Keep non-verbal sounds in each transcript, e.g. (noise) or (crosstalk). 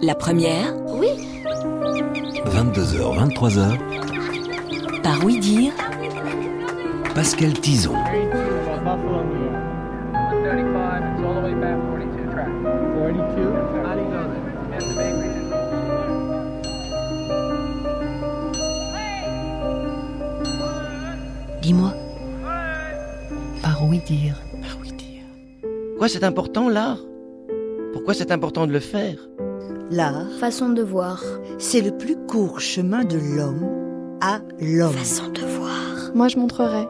La première Oui. 22h, 23h, par Oui Dire Pascal Tison. Dis-moi. Par oui dire. Par oui dire. Pourquoi c'est important l'art? Pourquoi c'est important de le faire? L'art, Façon de voir. c'est le plus court chemin de l'homme à l'homme. Façon de voir. Moi, je montrerai.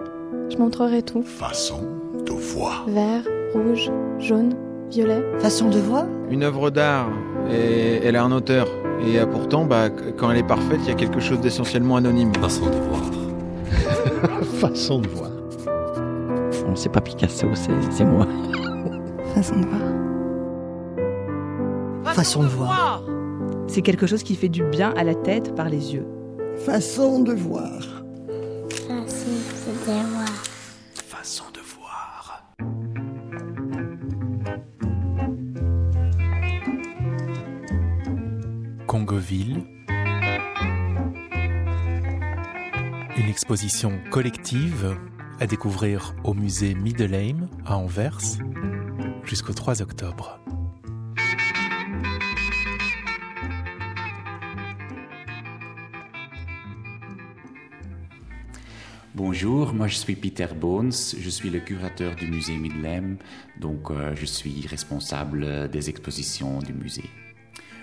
Je montrerai tout. Façon de voir. Vert, rouge, jaune, violet. Façon de voir Une œuvre d'art, et elle a un auteur. Et euh, pourtant, bah, quand elle est parfaite, il y a quelque chose d'essentiellement anonyme. Façon de voir. (laughs) Façon de voir. Bon, C'est pas Picasso, c'est c'est moi. Façon de voir. Façon de voir. C'est quelque chose qui fait du bien à la tête par les yeux. Façon de voir. Façon de voir. Congoville. Une exposition collective à découvrir au musée Middelheim à Anvers jusqu'au 3 octobre. Bonjour, moi je suis Peter Bones, je suis le curateur du musée Midlem, donc euh, je suis responsable des expositions du musée.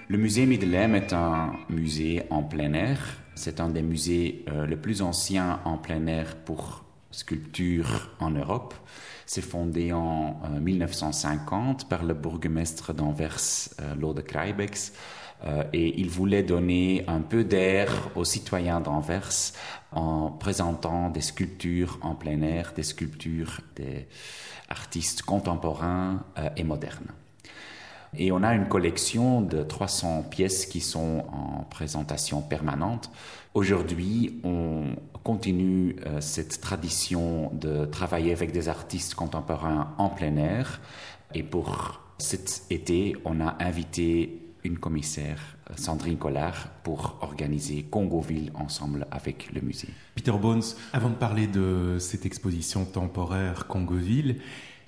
Le musée Midlem est un musée en plein air, c'est un des musées euh, les plus anciens en plein air pour sculpture en Europe. C'est fondé en euh, 1950 par le bourgmestre d'Anvers, euh, Lord Krijbeks, euh, et il voulait donner un peu d'air aux citoyens d'Anvers en présentant des sculptures en plein air, des sculptures des artistes contemporains euh, et modernes. Et on a une collection de 300 pièces qui sont en présentation permanente. Aujourd'hui, on continue euh, cette tradition de travailler avec des artistes contemporains en plein air. Et pour cet été, on a invité une commissaire, euh, Sandrine Collard, pour organiser Congoville ensemble avec le musée. Peter Bones, avant de parler de cette exposition temporaire Congoville,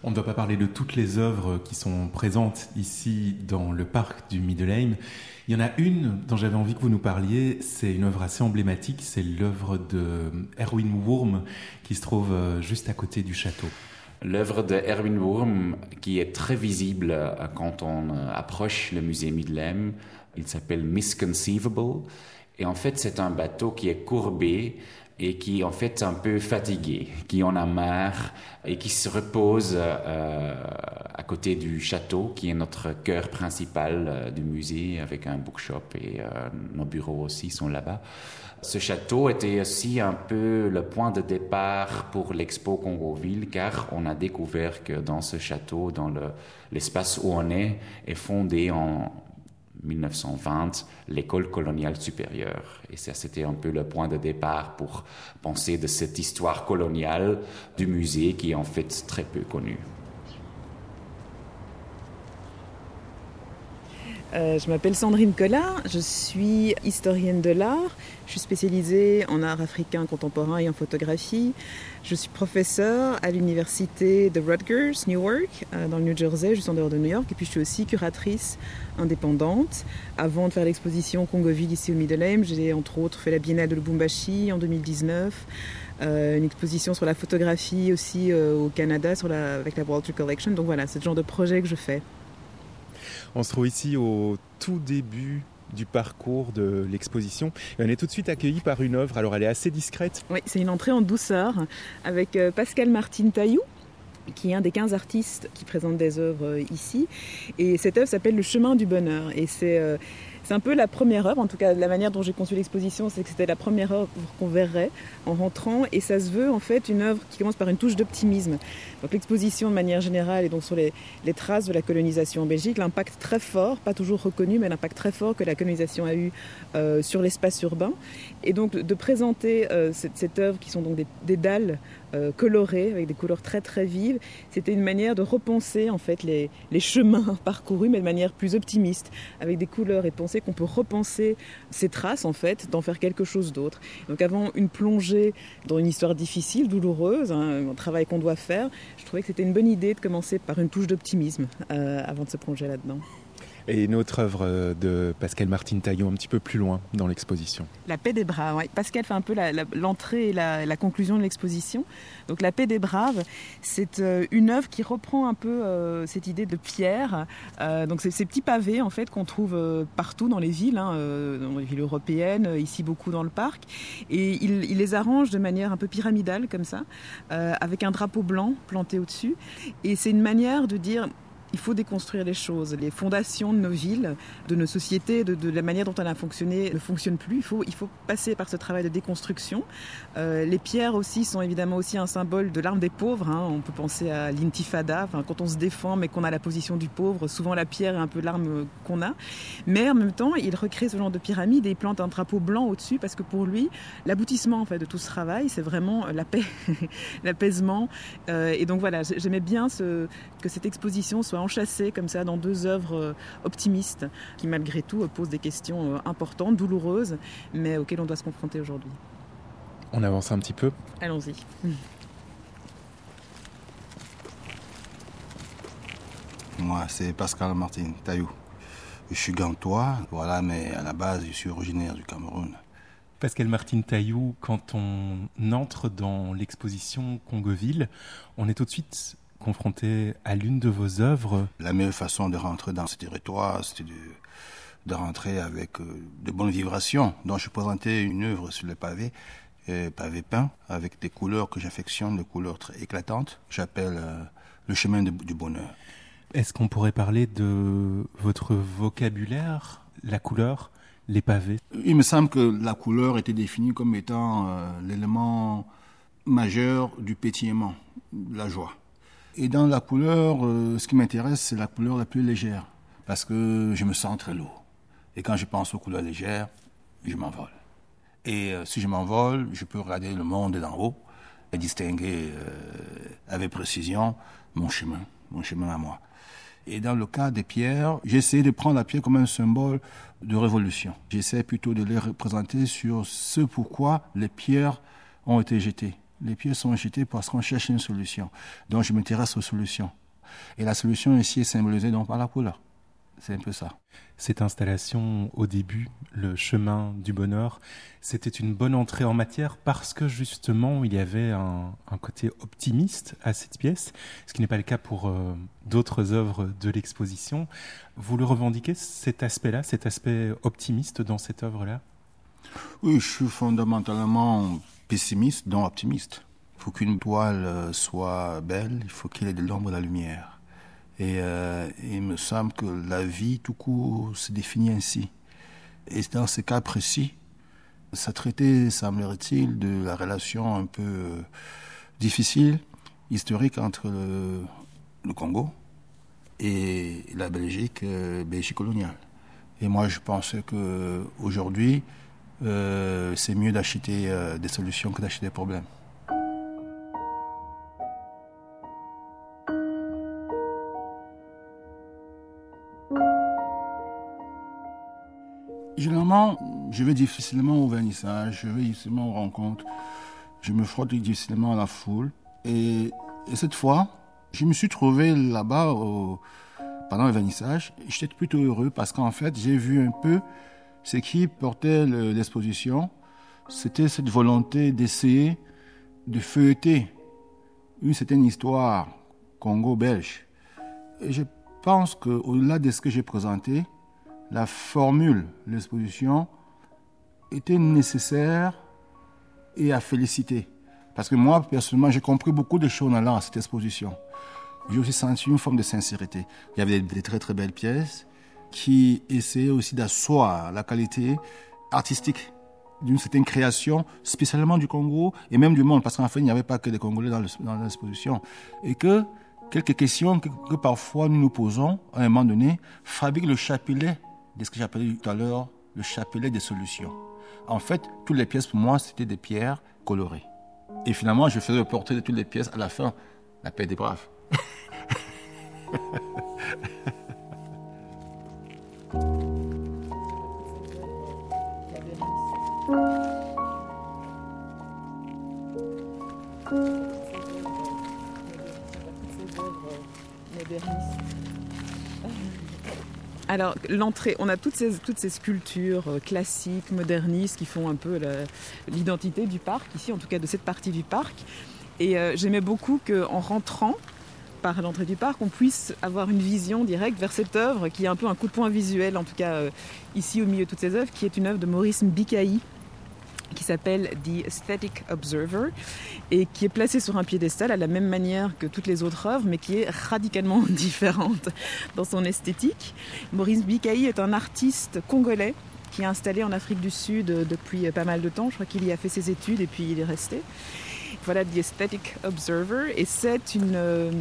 on ne doit pas parler de toutes les œuvres qui sont présentes ici dans le parc du Middelheim. Il y en a une dont j'avais envie que vous nous parliez, c'est une œuvre assez emblématique, c'est l'œuvre de Erwin Wurm qui se trouve euh, juste à côté du château. L'œuvre de Erwin Wurm, qui est très visible euh, quand on euh, approche le musée Midlem, il s'appelle Misconceivable. Et en fait, c'est un bateau qui est courbé et qui en fait un peu fatigué, qui en a marre et qui se repose euh, à côté du château, qui est notre cœur principal euh, du musée, avec un bookshop et euh, nos bureaux aussi sont là-bas. Ce château était aussi un peu le point de départ pour l'expo Congoville, car on a découvert que dans ce château, dans le- l'espace où on est, est fondé en 1920 l'école coloniale supérieure. Et ça, c'était un peu le point de départ pour penser de cette histoire coloniale du musée qui est en fait très peu connue. Euh, je m'appelle Sandrine Collin, je suis historienne de l'art, je suis spécialisée en art africain contemporain et en photographie. Je suis professeure à l'université de Rutgers, Newark, euh, dans le New Jersey, juste en dehors de New York. Et puis je suis aussi curatrice indépendante. Avant de faire l'exposition Congoville ici au Middelheim, j'ai entre autres fait la Biennale de Lubumbashi en 2019. euh, une exposition sur la photographie aussi euh, au Canada sur la, avec la Walter Collection. Donc voilà, c'est le genre de projet que je fais. On se trouve ici au tout début du parcours de l'exposition on est tout de suite accueilli par une œuvre. Alors elle est assez discrète. Oui, c'est une entrée en douceur avec euh, Pascal Martin Taillou qui est un des 15 artistes qui présentent des œuvres euh, ici. Et cette œuvre s'appelle Le chemin du bonheur. Et c'est euh, c'est un peu la première œuvre, en tout cas la manière dont j'ai conçu l'exposition, c'est que c'était la première œuvre qu'on verrait en rentrant. Et ça se veut en fait une œuvre qui commence par une touche d'optimisme. Donc l'exposition de manière générale est donc sur les, traces de la colonisation en Belgique, l'impact très fort, pas toujours reconnu, mais l'impact très fort que la colonisation a eu euh, sur l'espace urbain. Et donc de présenter euh, cette, œuvre qui sont des dalles euh, avec des couleurs très très vives. C'était une manière de repenser en fait les, les, chemins (laughs) parcourus, mais de manière plus optimiste, avec des couleurs et penser qu'on peut repenser ces traces en fait, d'en faire quelque chose d'autre. Donc avant une plongée dans une histoire difficile, douloureuse, hein, un travail qu'on doit faire, je trouvais que c'était une bonne idée de commencer par une touche d'optimisme euh, avant de se plonger là-dedans. Et une autre œuvre de Pascal Martine Taillon, un petit peu plus loin dans l'exposition. La paix des braves. Pascal fait un peu l'entrée et la, conclusion de l'exposition. Donc La paix des braves, c'est euh, une œuvre qui reprend un peu euh, cette idée de pierre. Euh, donc c'est ces petits pavés en fait qu'on trouve euh, partout dans les villes, hein, euh, dans les villes européennes, ici beaucoup dans le parc. Et il les arrange de manière un peu pyramidale comme ça, avec un drapeau blanc planté au-dessus. Et c'est une manière de dire il faut déconstruire les choses. Les fondations de nos villes, de nos sociétés, de, la manière dont elle a fonctionné ne fonctionnent plus. Il faut, il faut passer par ce travail de déconstruction. Euh, les pierres aussi sont évidemment aussi un symbole de l'arme des pauvres. Hein. On peut penser à l'intifada, enfin, quand on se défend mais qu'on a la position du pauvre, souvent la pierre est un peu l'arme qu'on a. Mais en même temps, il recrée ce genre de pyramide et il plante un drapeau blanc au-dessus parce que pour lui, l'aboutissement en fait, de tout ce travail, c'est vraiment la paix, (laughs) l'apaisement. Euh, et donc voilà, j'aimais bien que cette exposition soit enchâssée comme ça dans deux œuvres optimistes qui malgré tout posent des questions importantes, douloureuses, mais auxquelles on doit se confronter aujourd'hui. On avance un petit peu Allons-y. Moi, c'est Pascal Martin Taillou. Je suis gantois, voilà, mais à la base, je suis originaire du Cameroun. Pascal Martin Taillou, quand on entre dans l'exposition Congoville, on est tout de suite confronté à l'une de vos œuvres. La meilleure façon de rentrer dans ce territoire, c'était de, de, rentrer avec euh, de bonnes vibrations. Donc je présentais une œuvre sur le pavé, euh, pavé peint, avec des couleurs que j'affectionne, des couleurs très éclatantes. J'appelle euh, le chemin de, du bonheur. Est-ce qu'on pourrait parler de votre vocabulaire, la couleur, les pavés? Il me semble que la couleur était définie comme étant euh, l'élément majeur du pétillement, la joie. Et dans la couleur, euh, ce qui m'intéresse, c'est la couleur la plus légère, parce que je me sens très lourd. Et quand je pense aux couleurs légères, je m'envole. Et euh, si je m'envole, je peux regarder le monde d'en haut et distinguer euh, avec précision mon chemin, mon chemin à moi. Et dans le cas des pierres, j'essaie de prendre la pierre comme un symbole de révolution. J'essaie plutôt de les représenter sur ce pourquoi les pierres ont été jetées. Les pierres sont jetées parce qu'on cherche une solution. Donc je m'intéresse aux solutions. Et la solution ici est symbolisée donc par la couleur. C'est un peu ça. Cette installation au début, le chemin du bonheur, c'était une bonne entrée en matière parce que justement il y avait un, un côté optimiste à cette pièce, ce qui n'est pas le cas pour euh, d'autres œuvres de l'exposition. Vous le revendiquez cet aspect-là, cet aspect optimiste dans cette œuvre-là? Oui, je suis fondamentalement pessimiste, donc optimiste. Pour qu'une toile soit belle, il faut qu'il ait de l'ombre et de la lumière. Et euh, il me semble que la vie, tout court, se définit ainsi. Et dans ce cas précis, ça traitait, semblerait-il, de la relation un peu euh, difficile, historique entre le, Congo et la Belgique, euh, Belgique coloniale. Et moi, je pensais que aujourd'hui, euh, c'est mieux d'acheter euh, des solutions que d'acheter des problèmes. Généralement, je vais difficilement au vernissage, je vais difficilement aux rencontres, je me frotte difficilement à la foule. Et, et cette fois, je me suis trouvé là-bas pendant le vernissage. J'étais plutôt heureux parce qu'en fait, j'ai vu un peu ce qui portait l'exposition. C'était cette volonté d'essayer de feuilleter une certaine histoire congo-belge. Et je pense qu'au-delà de ce que j'ai présenté, la formule, l'exposition, était nécessaire et à féliciter. Parce que moi, personnellement, j'ai compris beaucoup de choses en allant à cette exposition. J'ai aussi senti une forme de sincérité. Il y avait des très très belles pièces qui essayaient aussi d'asseoir la qualité artistique d'une certaine création, spécialement du Congo et même du monde, parce qu'en fait, il n'y avait pas que des Congolais dans l'exposition. Et que quelques questions que, que, parfois nous nous posons à un moment donné fabriquent le chapelet de ce que j'appelais tout à l'heure le chapelet des solutions. En fait, toutes les pièces pour moi, c'était des pierres colorées. Et finalement, je faisais le portrait de toutes les pièces à la fin, la paix des braves. (laughs) Alors, l'entrée, on a toutes ces, sculptures euh, classiques, modernistes, qui font un peu l'identité du parc, ici, en tout cas de cette partie du parc. Et euh, j'aimais beaucoup qu'en rentrant par l'entrée du parc, on puisse avoir une vision directe vers cette œuvre qui est un peu un coup de poing visuel, en tout cas euh, ici au milieu de toutes ces œuvres, qui est une œuvre de Maurice Mbikaï qui s'appelle The Aesthetic Observer et qui est placée sur un piédestal à la même manière que toutes les autres œuvres, mais qui est radicalement (laughs) différente dans son esthétique. Maurice Bikaï est un artiste congolais qui est installé en Afrique du Sud euh, depuis pas mal de temps. Je crois qu'il y a fait ses études et puis il est resté. Voilà The Aesthetic Observer. Et c'est une, euh,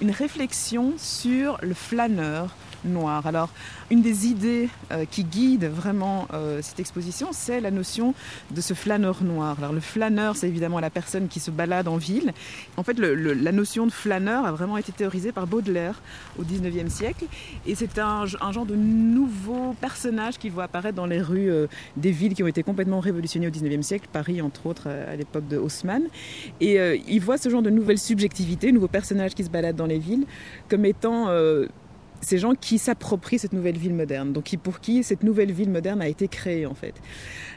une réflexion sur le flâneur noir. Alors, une des idées euh, qui guide vraiment euh, cette exposition, c'est la notion de ce flâneur noir. Alors, le flâneur, c'est évidemment la personne qui se balade en ville. En fait, la notion de flâneur a vraiment été théorisée par Baudelaire au 19e siècle. Et c'est un, genre de nouveau personnage qu'il voit apparaître dans les rues euh, des villes qui ont été complètement révolutionnées au 19e siècle, Paris entre autres à l'époque de Haussmann. Et il voit ce genre de nouvelle subjectivité, nouveaux personnages qui se baladent dans les villes, comme étant ces gens qui s'approprient cette nouvelle ville moderne, donc pour qui cette nouvelle ville moderne a été créée en fait.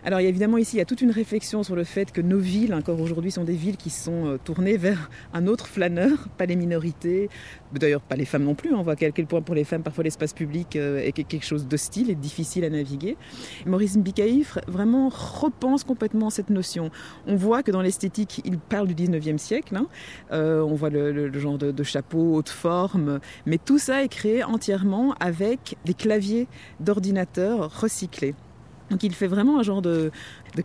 Alors évidemment ici il y a toute une réflexion sur le fait que nos villes, encore aujourd'hui, sont des villes qui sont euh, tournées vers un autre flâneur, (laughs) pas les minorités, d'ailleurs pas les femmes non plus. On voit à quel point pour les femmes parfois l'espace public euh, est quelque chose d'hostile et difficile à naviguer. Maurice Mbikaïf vraiment repense complètement cette notion. On voit que dans l'esthétique, il parle du 19e siècle. hein. Euh, on voit le, genre de, chapeau, haute forme, mais tout ça est créé entièrement avec des claviers d'ordinateur recyclés. Donc il fait vraiment un genre de,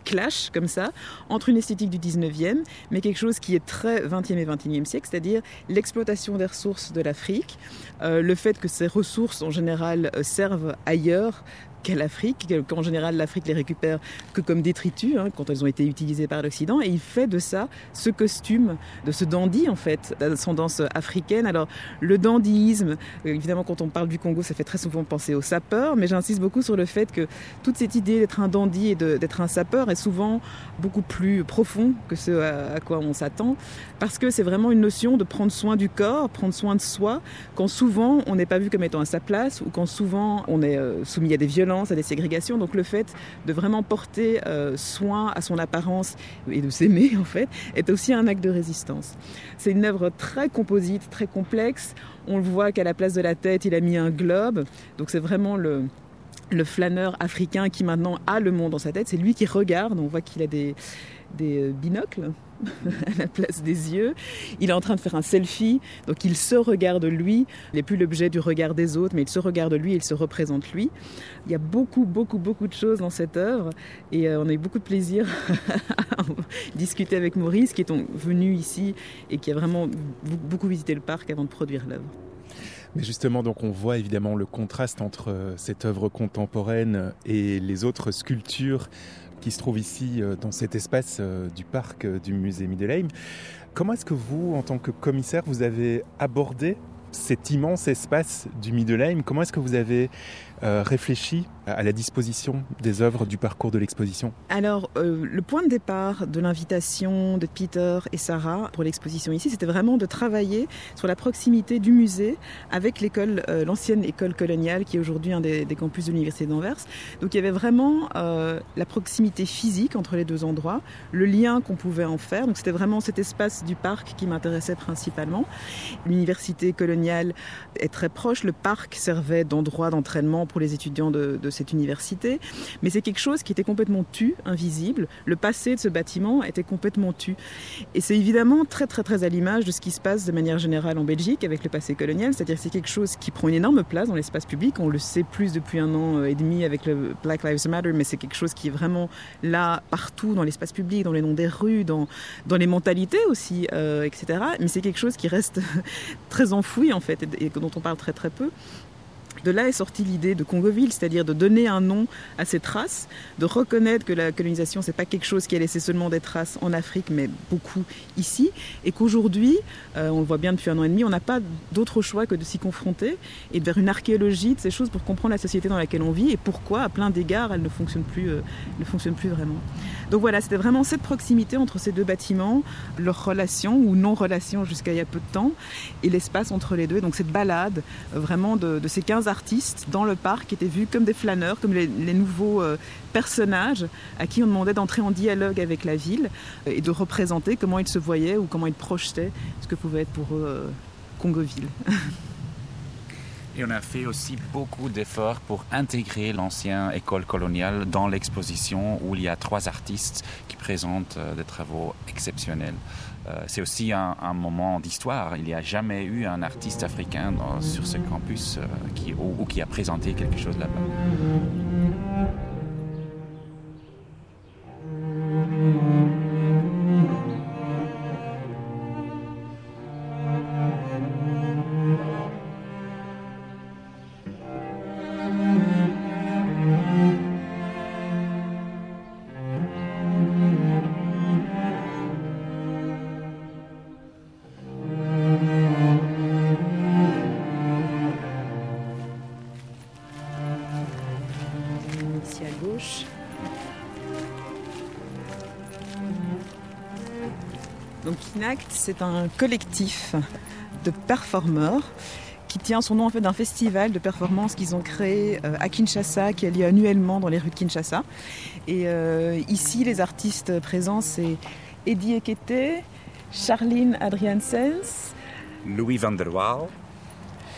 clash comme ça entre une esthétique du 19e, mais quelque chose qui est très 20e et 21e siècle, c'est-à-dire l'exploitation des ressources de l'Afrique, euh, le fait que ces ressources en général euh, servent ailleurs qu'à l'Afrique, qu'en général l'Afrique les récupère que comme détritus hein, quand elles ont été utilisées par l'Occident, et il fait de ça ce costume, de ce dandy en fait, d'ascendance africaine. Alors le dandyisme, euh, évidemment quand on parle du Congo, ça fait très souvent penser aux sapeurs, mais j'insiste beaucoup sur le fait que toute cette idée d'être un dandy et d'être un sapeur est souvent beaucoup plus profond que ce à, à quoi on s'attend, parce que c'est vraiment une notion de prendre soin du corps, prendre soin de soi, quand souvent on n'est pas vu comme étant à sa place, ou quand souvent on est euh, soumis à des violences, à des ségrégations. Donc le fait de vraiment porter euh, soin à son apparence et de s'aimer en fait est aussi un acte de résistance. C'est une œuvre très composite, très complexe. On le voit qu'à la place de la tête, il a mis un globe. Donc c'est vraiment le flâneur africain qui maintenant a le monde dans sa tête, c'est lui qui regarde, on voit qu'il a des, binocles (laughs) à la place des yeux. Il est en train de faire un selfie, donc il se regarde lui. Il n'est plus l'objet du regard des autres, mais il se regarde lui, il se représente lui. Il y a beaucoup, beaucoup, beaucoup de choses dans cette œuvre et euh, on a eu beaucoup de plaisir (laughs) à discuter avec Maurice, qui est venu ici et qui a vraiment beaucoup visité le parc avant de produire l'œuvre. Mais justement, donc on voit évidemment le contraste entre euh, cette œuvre contemporaine et les autres sculptures qui se trouvent ici euh, dans cet espace euh, du parc euh, du musée Middelheim. Comment est-ce que vous, en tant que commissaire, vous avez abordé cet immense espace du Middelheim? Comment est-ce que vous avez euh, réfléchi à la disposition des œuvres du parcours de l'exposition Alors, euh, le point de départ de l'invitation de Peter et Sarah pour l'exposition ici, c'était vraiment de travailler sur la proximité du musée avec l'école, euh, l'ancienne école coloniale, qui est aujourd'hui un des, campus de l'université d'Anvers. Donc, il y avait vraiment la proximité physique entre les deux endroits, le lien qu'on pouvait en faire. Donc, c'était vraiment cet espace du parc qui m'intéressait principalement. L'université coloniale est très proche. Le parc servait d'endroit d'entraînement pour les étudiants de, cette université. Mais c'est quelque chose qui était complètement tu, invisible. Le passé de ce bâtiment était complètement tu. Et c'est évidemment très très très à l'image de ce qui se passe de manière générale en Belgique avec le passé colonial. C'est-à-dire que c'est quelque chose qui prend une énorme place dans l'espace public. On le sait plus depuis un an et demi avec le Black Lives Matter, mais c'est quelque chose qui est vraiment là partout dans l'espace public, dans les noms des rues, dans, dans les mentalités aussi, euh, etc. Mais c'est quelque chose qui reste (laughs) très enfoui en fait et dont on parle très très peu. De là est sortie l'idée de Congoville, c'est-à-dire de donner un nom à ces traces, de reconnaître que la colonisation, c'est pas quelque chose qui a laissé seulement des traces en Afrique, mais beaucoup ici, et qu'aujourd'hui, euh, on le voit bien depuis un an et demi, on n'a pas d'autre choix que de s'y confronter et de faire une archéologie de ces choses pour comprendre la société dans laquelle on vit et pourquoi, à plein d'égards, elle ne fonctionne plus, euh, ne fonctionne plus vraiment. Donc voilà, c'était vraiment cette proximité entre ces deux bâtiments, leur relation ou non-relation jusqu'à il y a peu de temps, et l'espace entre les deux. Donc cette balade, euh, vraiment de, de, ces 15 artistes dans le parc étaient vus comme des flâneurs, comme les, nouveaux euh, personnages à qui on demandait d'entrer en dialogue avec la ville et de représenter comment ils se voyaient ou comment ils projetaient ce que pouvait être pour eux euh, Congoville. (laughs) Et on a fait aussi beaucoup d'efforts pour intégrer l'ancienne école coloniale dans l'exposition où il y a trois artistes qui présentent euh, des travaux exceptionnels. Euh, c'est aussi un, moment d'histoire. Il n'y a jamais eu un artiste africain sur ce campus euh, ou qui a présenté quelque chose là-bas. C'est un collectif de performeurs qui tient son nom en fait d'un festival de performance qu'ils ont créé euh, à Kinshasa, qui a lieu annuellement dans les rues de Kinshasa. Et euh, ici, les artistes présents, c'est Eddie Ekete, Charline Adriansens, Louis van der Waal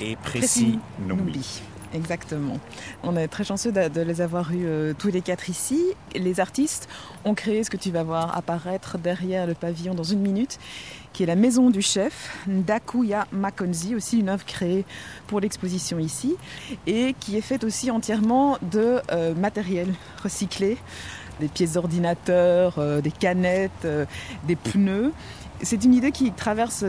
et Précis Numbi. Exactement. On est très chanceux de, les avoir eus euh, tous les quatre ici. Les artistes ont créé ce que tu vas voir apparaître derrière le pavillon dans une minute, qui est la maison du chef, Ndakuya Makonzi, aussi une œuvre créée pour l'exposition ici, et qui est faite aussi entièrement de euh, matériel recyclé, des pièces d'ordinateur, euh, des canettes, des pneus. C'est une idée qui traverse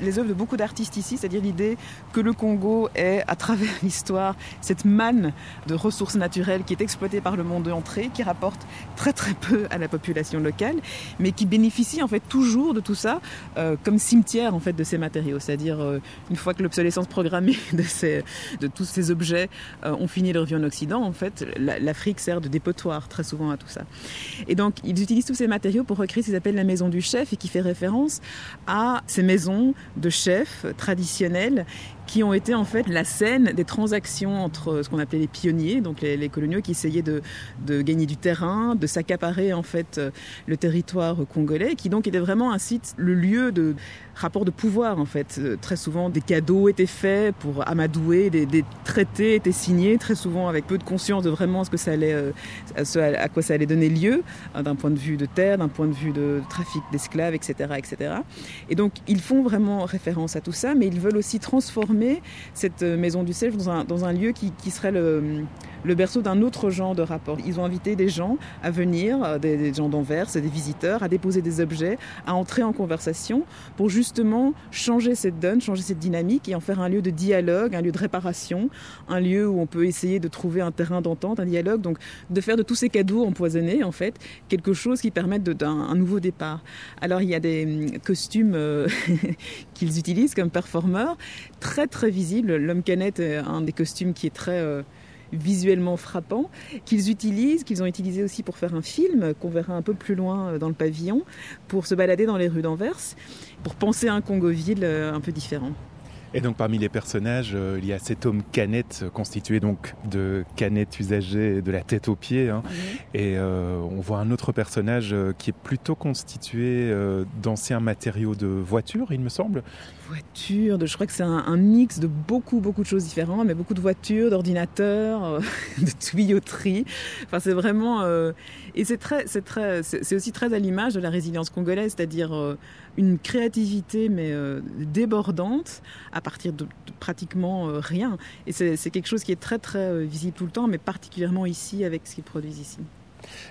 les œuvres de beaucoup d'artistes ici, c'est-à-dire l'idée que le Congo est, à travers (laughs) l'histoire, cette manne de ressources naturelles qui est exploitée par le monde entrée, qui rapporte très très peu à la population locale, mais qui bénéficie en fait toujours de tout ça euh, comme cimetière en fait de ces matériaux. C'est-à-dire euh, une fois que l'obsolescence programmée (laughs) de tous ces objets euh, ont fini leur vie en Occident, en fait, l'Afrique sert de dépotoir très souvent à tout ça. Et donc ils utilisent tous ces matériaux pour recréer ce qu'ils appellent la maison du chef et qui fait référence à ces maisons de chefs traditionnels qui ont été en fait la scène des transactions entre ce qu'on appelait les pionniers, donc les, les coloniaux qui essayaient de, de, gagner du terrain, de s'accaparer en fait le territoire congolais, qui donc était vraiment un site, le lieu de rapport de pouvoir en fait. Très souvent des cadeaux étaient faits pour amadouer, des, traités étaient signés, très souvent avec peu de conscience de vraiment ce que ça allait, ce, à quoi ça allait donner lieu, d'un point de vue de terre, d'un point de vue de trafic d'esclaves, etc., etc. Et donc ils font vraiment référence à tout ça, mais ils veulent aussi transformer cette maison du Self dans un, lieu qui serait le, le berceau d'un autre genre de rapport. Ils ont invité des gens à venir, des, des gens d'Anvers, des visiteurs, à déposer des objets, à entrer en conversation pour justement changer cette donne, changer cette dynamique et en faire un lieu de dialogue, un lieu de réparation, un lieu où on peut essayer de trouver un terrain d'entente, un dialogue, donc de faire de tous ces cadeaux empoisonnés en fait quelque chose qui permette d'un nouveau départ. Alors il y a des costumes euh, (laughs) qu'ils utilisent comme performeurs, très très visibles. L'homme canette est un des costumes qui est très euh, visuellement frappant, qu'ils utilisent, qu'ils ont utilisé aussi pour faire un film qu'on verra un peu plus loin dans le pavillon, pour se balader dans les rues d'Anvers, pour penser à un Congoville un peu différent. Et donc parmi les personnages, euh, il y a cet homme canette constitué donc de canettes usagées de la tête aux pieds. Hein. Mmh. Et euh, on voit un autre personnage euh, qui est plutôt constitué euh, d'anciens matériaux de voitures, il me semble. De, je crois que c'est un, mix de beaucoup beaucoup de choses différentes, mais beaucoup de voitures, d'ordinateurs, euh, (laughs) de tuyauterie. Enfin c'est vraiment euh, et c'est très c'est très c'est aussi très à l'image de la résilience congolaise, c'est-à-dire euh, une créativité mais débordante à partir de, de pratiquement rien. Et c'est quelque chose qui est très très visible tout le temps, mais particulièrement ici avec ce qu'ils produisent ici.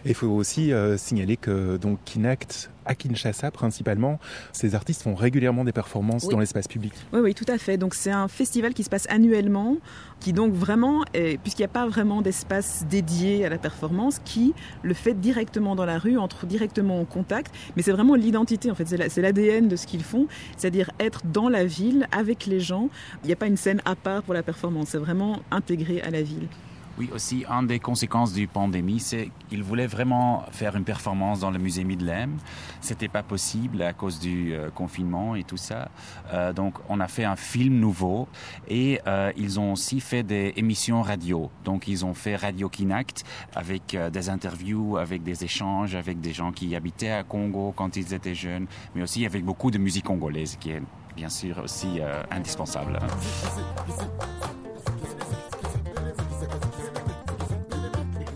Et il faut aussi euh, signaler que donc Kinact à Kinshasa principalement, ces artistes font régulièrement des performances Oui. dans l'espace public. Oui, oui, tout à fait. Donc c'est un festival qui se passe annuellement, qui donc vraiment, puisqu'il n'y a pas vraiment d'espace dédié à la performance, qui le fait directement dans la rue, entre directement en contact. Mais c'est vraiment l'identité, en fait, c'est l'ADN de ce qu'ils font, c'est-à-dire être dans la ville avec les gens. Il n'y a pas une scène à part pour la performance, c'est vraiment intégré à la ville. Oui, aussi, une des conséquences du pandémie, c'est qu'ils voulaient vraiment faire une performance dans le musée Midlem. C'était pas possible à cause du euh, confinement et tout ça. Euh, donc, on a fait un film nouveau et euh, ils ont aussi fait des émissions radio. Donc, ils ont fait Radio Kinact avec des interviews, avec des échanges avec des gens qui habitaient à Congo quand ils étaient jeunes, mais aussi avec beaucoup de musique congolaise qui est bien sûr aussi indispensable.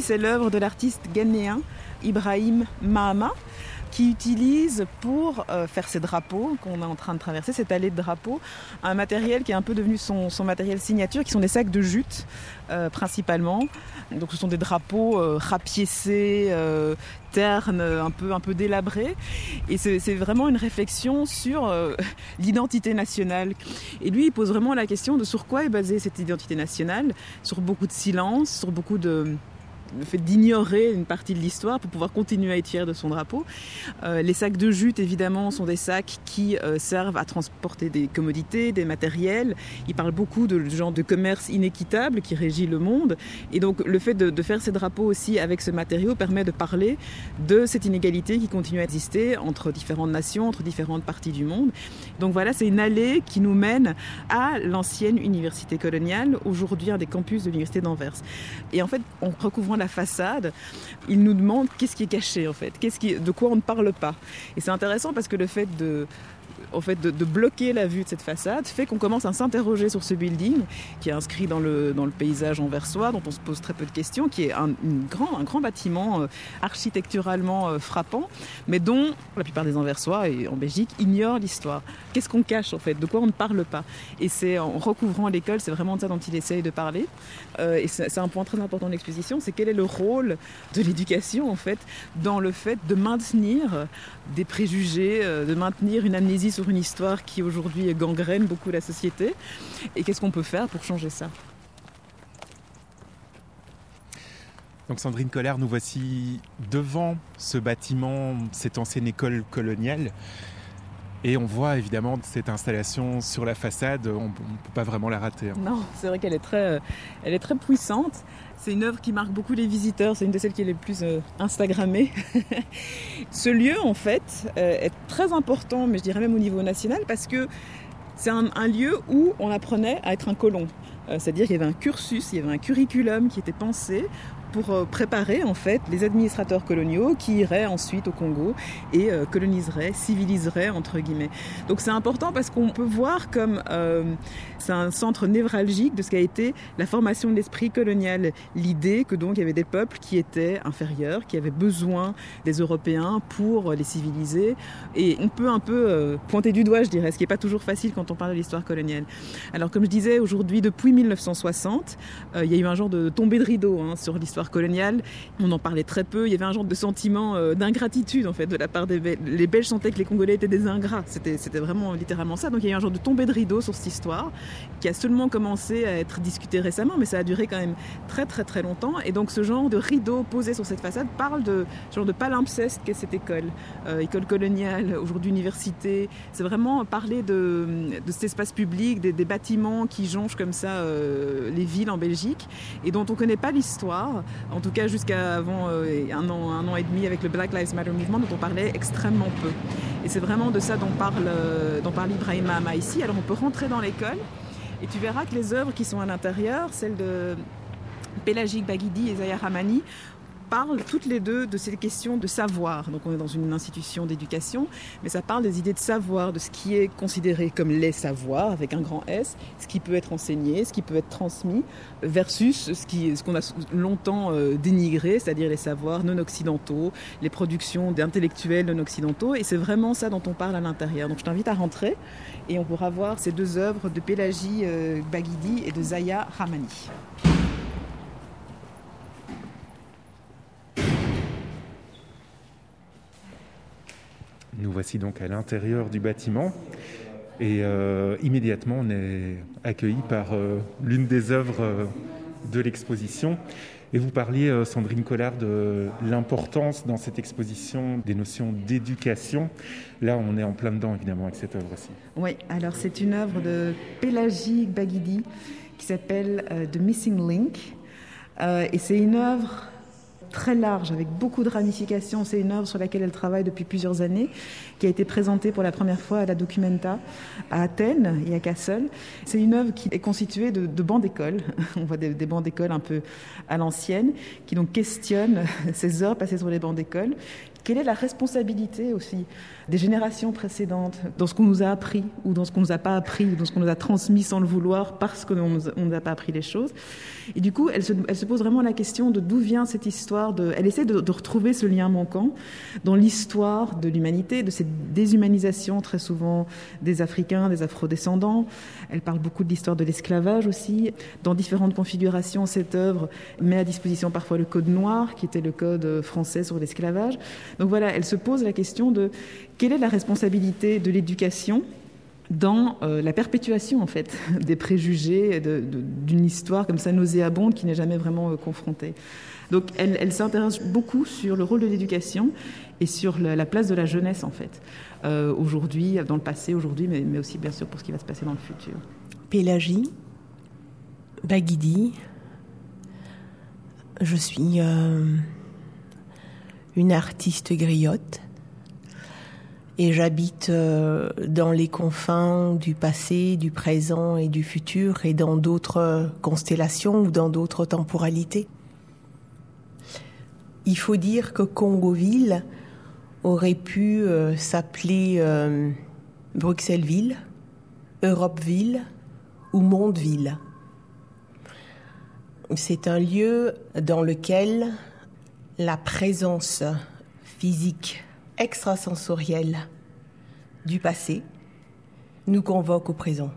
C'est l'œuvre de l'artiste ghanéen Ibrahim Mahama qui utilise pour euh, faire ses drapeaux qu'on est en train de traverser, cette allée de drapeaux, un matériel qui est un peu devenu son, matériel signature, qui sont des sacs de jute euh, principalement. Donc ce sont des drapeaux euh, rapiécés, euh, ternes, un peu, un peu délabrés. Et c'est vraiment une réflexion sur (laughs) l'identité nationale. Et lui, il pose vraiment la question de sur quoi est basée cette identité nationale, sur beaucoup de silence, sur beaucoup de le fait d'ignorer une partie de l'histoire pour pouvoir continuer à être fier de son drapeau. Euh, les sacs de jute, évidemment, sont des sacs qui euh, servent à transporter des commodités, des matériels. Il parle beaucoup de genre de commerce inéquitable qui régit le monde. Et donc, le fait de, de faire ces drapeaux aussi avec ce matériau permet de parler de cette inégalité qui continue à exister entre différentes nations, entre différentes parties du monde. Donc voilà, c'est une allée qui nous mène à l'ancienne université coloniale, aujourd'hui un des campus de l'université d'Anvers. Et en fait, en recouvrant la façade, il nous demande qu'est-ce qui est caché en fait, qu'est-ce qui, de quoi on ne parle pas. Et c'est intéressant parce que le fait de en fait, de, bloquer la vue de cette façade fait qu'on commence à s'interroger sur ce building qui est inscrit dans le, dans le paysage anversois, dont on se pose très peu de questions, qui est un, grand, un grand bâtiment euh, architecturalement euh, frappant, mais dont la plupart des Anversois et en Belgique ignorent l'histoire. Qu'est-ce qu'on cache en fait? De quoi on ne parle pas? Et c'est en recouvrant l'école, c'est vraiment de ça dont il essaye de parler. Euh, et c'est un point très important de l'exposition, c'est quel est le rôle de l'éducation en fait dans le fait de maintenir des préjugés, euh, de maintenir une amnésie sur une histoire qui aujourd'hui gangrène beaucoup la société. Et qu'est-ce qu'on peut faire pour changer ça? Donc Sandrine Collard, nous voici devant ce bâtiment, cette ancienne école coloniale. Et on voit évidemment cette installation sur la façade, on ne peut pas vraiment la rater. hein. Non, c'est vrai qu'elle est, très, elle est très puissante. C'est une œuvre qui marque beaucoup les visiteurs, c'est une de celles qui est les plus euh. (laughs) Ce lieu, en fait, euh, est très important, mais je dirais même au niveau national, parce que c'est un, un, lieu où on apprenait à être un colon. Euh, C'est-à-dire qu'il y avait un cursus, il y avait un curriculum qui était pensé pour euh, préparer en fait les administrateurs coloniaux qui iraient ensuite au Congo et euh, coloniseraient, civiliseraient entre guillemets. Donc c'est important parce qu'on peut voir comme euh, c'est un centre névralgique de ce qu'a été la formation de l'esprit colonial, l'idée que donc il y avait des peuples qui étaient inférieurs, qui avaient besoin des Européens pour les civiliser et on peut un peu pointer du doigt, je dirais, ce qui n'est pas toujours facile quand on parle de l'histoire coloniale. Alors comme je disais aujourd'hui depuis 1960, euh, il y a eu un genre de tombée de rideau hein, sur l'histoire coloniale. On en parlait très peu. Il y avait un genre de sentiment euh, d'ingratitude en fait de la part des Belges. Les Belges sentaient que les Congolais étaient des ingrats. C'était, vraiment littéralement ça. Donc il y a eu un genre de tombée de rideau sur cette histoire qui a seulement commencé à être discutée récemment, mais ça a duré quand même très très très longtemps. Et donc ce genre de rideau posé sur cette façade parle de ce genre de palimpseste qu'est cette école, euh, école coloniale, aujourd'hui université. C'est vraiment parler de, cet espace public, des, bâtiments qui jonchent comme ça euh, les villes en Belgique et dont on ne connaît pas l'histoire en tout cas jusqu'à avant euh, un, an, un an et demi avec le Black Lives Matter Mouvement dont on parlait extrêmement peu. Et c'est vraiment de ça dont parle, euh, dont parle Ibrahima ici. Alors on peut rentrer dans l'école et tu verras que les œuvres qui sont à l'intérieur, celles de Pélagique Baghidi et Zaya Ramani, parlent toutes les deux de ces questions de savoir. Donc on est dans une institution d'éducation, mais ça parle des idées de savoir, de ce qui est considéré comme les savoirs, avec un grand S, ce qui peut être enseigné, ce qui peut être transmis, versus ce qu'on ce qu'on a longtemps euh, dénigré, c'est-à-dire les savoirs non occidentaux, les productions d'intellectuels non occidentaux. Et c'est vraiment ça dont on parle à l'intérieur. Donc je t'invite à rentrer et on pourra voir ces deux œuvres de Pélagie euh, Baghidi et de Zaya Ramani. Nous voici donc à l'intérieur du bâtiment et euh, immédiatement on est accueilli par euh, l'une des œuvres euh, de l'exposition. Et vous parliez, Sandrine Collard, de l'importance dans cette exposition des notions d'éducation. Là, on est en plein dedans, évidemment, avec cette œuvre-ci. Oui, alors c'est une œuvre de Pélagie Baghidi qui s'appelle The Missing Link. Et c'est une œuvre très large, avec beaucoup de ramifications. C'est une œuvre sur laquelle elle travaille depuis plusieurs années, qui a été présentée pour la première fois à la Documenta à Athènes et à Cassel. C'est une œuvre qui est constituée de, bancs d'école. (laughs) On voit des, des bancs d'école un peu à l'ancienne, qui donc questionnent (laughs) ces heures passées sur les bancs d'école. Quelle est la responsabilité aussi des générations précédentes dans ce qu'on nous a appris ou dans ce qu'on nous a pas appris ou dans ce qu'on nous a transmis sans le vouloir parce qu'on ne nous a pas appris les choses? Et du coup, elle se, pose vraiment la question de d'où vient cette histoire. De, elle essaie de retrouver ce lien manquant dans l'histoire de l'humanité, de cette déshumanisation très souvent des Africains, des Afro-descendants. Elle parle beaucoup de l'histoire de l'esclavage aussi. Dans différentes configurations, cette œuvre met à disposition parfois le code noir, qui était le code français sur l'esclavage. Donc voilà, elle se pose la question de quelle est la responsabilité de l'éducation dans euh, la perpétuation en fait (laughs) des préjugés d'une histoire comme ça nauséabonde qui n'est jamais vraiment euh, confrontée. Donc elle, elle s'intéresse beaucoup sur le rôle de l'éducation et sur la, la, place de la jeunesse en fait euh, aujourd'hui, dans le passé, aujourd'hui, mais, aussi bien sûr pour ce qui va se passer dans le futur. Pélagie, Baghidi, je suis une artiste griotte et j'habite euh, dans les confins du passé, du présent et du futur et dans d'autres constellations ou dans d'autres temporalités. Il faut dire que Congoville aurait pu euh, s'appeler euh, Bruxellesville, Europeville ou Mondeville. C'est un lieu dans lequel la présence physique extrasensorielle du passé nous convoque au présent.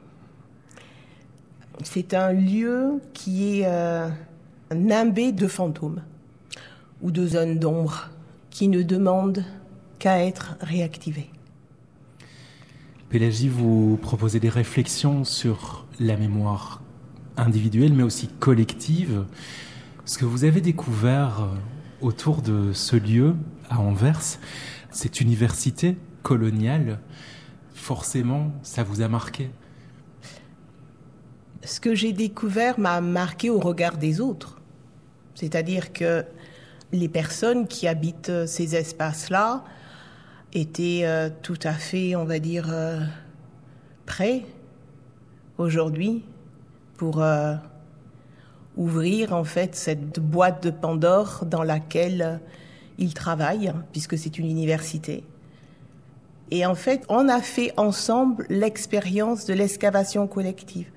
C'est un lieu qui est euh, nimbé de fantômes ou de zones d'ombre qui ne demandent qu'à être réactivé. Pélagie, vous proposez des réflexions sur la mémoire individuelle mais aussi collective. Ce que vous avez découvert autour de ce lieu à Anvers, cette université coloniale, forcément, ça vous a marqué? Ce que j'ai découvert m'a marqué au regard des autres. C'est-à-dire que les personnes qui habitent ces espaces-là étaient euh, tout à fait, on va dire, euh, prêts aujourd'hui pour euh, ouvrir en fait cette boîte de Pandore dans laquelle ils travaillent, puisque c'est une université. Et en fait, on a fait ensemble l'expérience de l'excavation collective.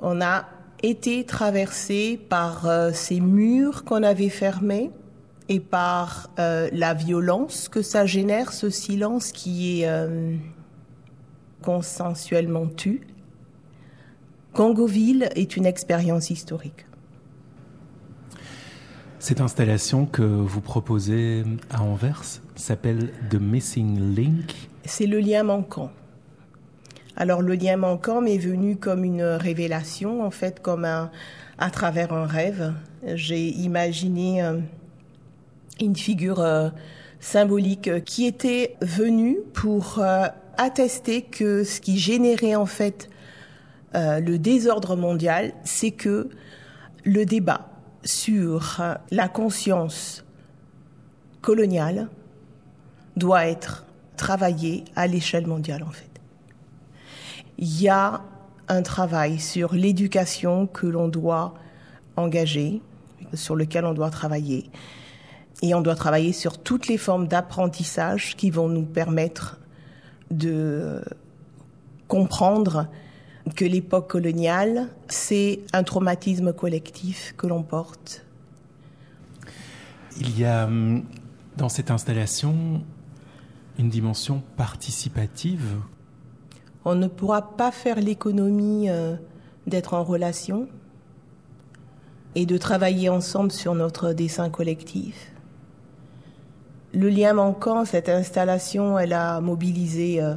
On a été traversé par euh, ces murs qu'on avait fermés et par euh, la violence que ça génère, ce silence qui est euh, consensuellement tu. Congoville est une expérience historique. Cette installation que vous proposez à Anvers s'appelle The Missing Link. C'est le lien manquant. Alors le lien manquant m'est venu comme une révélation, en fait, comme un, à travers un rêve. J'ai imaginé euh, une figure euh, symbolique qui était venue pour euh, attester que ce qui générait en fait euh, le désordre mondial, c'est que le débat sur la conscience coloniale doit être travaillé à l'échelle mondiale en fait. Il y a un travail sur l'éducation que l'on doit engager, sur lequel on doit travailler. Et on doit travailler sur toutes les formes d'apprentissage qui vont nous permettre de comprendre que l'époque coloniale, c'est un traumatisme collectif que l'on porte. Il y a hum, dans cette installation une dimension participative. On ne pourra pas faire l'économie euh, d'être en relation et de travailler ensemble sur notre dessin collectif. Le lien manquant, cette installation, elle a mobilisé euh,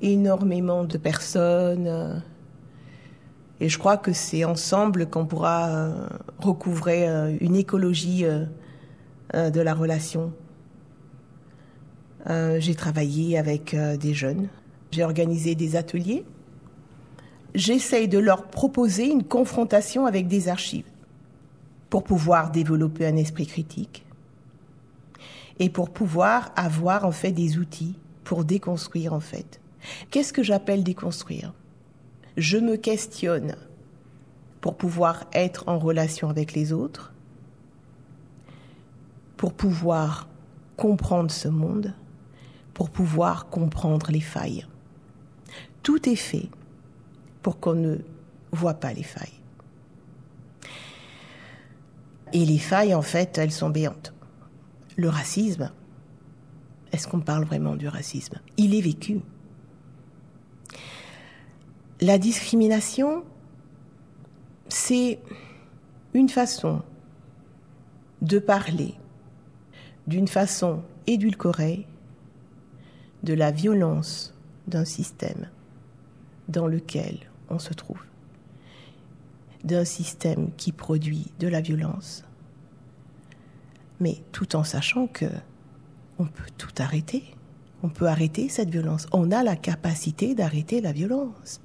énormément de personnes. Euh, et je crois que c'est ensemble qu'on pourra euh, recouvrer euh, une écologie de la relation. J'ai travaillé avec des jeunes, j'ai organisé des ateliers. J'essaye de leur proposer une confrontation avec des archives pour pouvoir développer un esprit critique et pour pouvoir avoir en fait des outils pour déconstruire en fait Qu'est-ce que j'appelle déconstruire? Je me questionne pour pouvoir être en relation avec les autres, pour pouvoir comprendre ce monde, pour pouvoir comprendre les failles. Tout est fait pour qu'on ne voit pas les failles. Et les failles, en fait, elles sont béantes. Le racisme, est-ce qu'on parle vraiment du racisme? Il est vécu. La discrimination, c'est une façon de parler d'une façon édulcorée de la violence d'un système dans lequel on se trouve, d'un système qui produit de la violence, mais tout en sachant que on peut tout arrêter. On peut arrêter cette violence. On a la capacité d'arrêter la violence.